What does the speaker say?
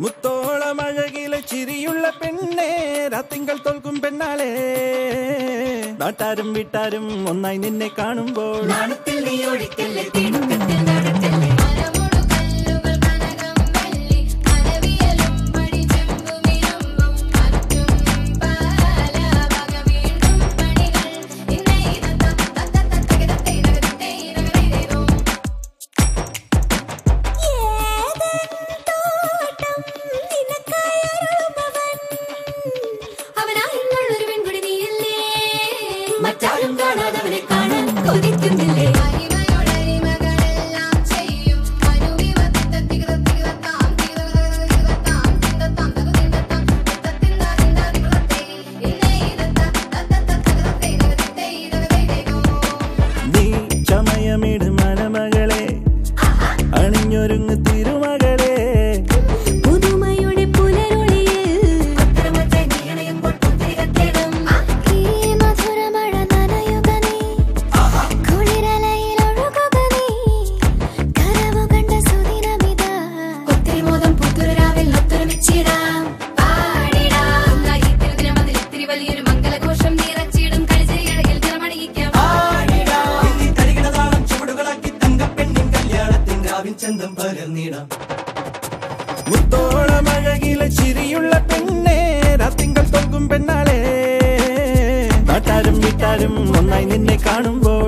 മുത്തോള അഴകിലെ ചിരിയുള്ള പെണ്ണേ രാത്തിങ്കൾ തോൽക്കും പെണ്ണാളെ. നാട്ടാരും വീട്ടാരും ഒന്നായി നിന്നെ കാണുമ്പോൾ നാണത്തിൽ നീ ഒഴിക്കല്ലേ മറ്റാരും കാണാതവനെ കാണാൻ അണിഞ്ഞൊരുങ്ങ് തിരു സുഗന്ധം പകർന്നിടാം. മുത്തോളമഴകിലെ ചിരിയുള്ള പെണ്ണേ രാത്രിങ്കൾ തൊങ്കും പെണ്ണാളേ. നാട്ടാരും വീട്ടാരും ഒന്നായി നിന്നെ കാണുമ്പോൾ.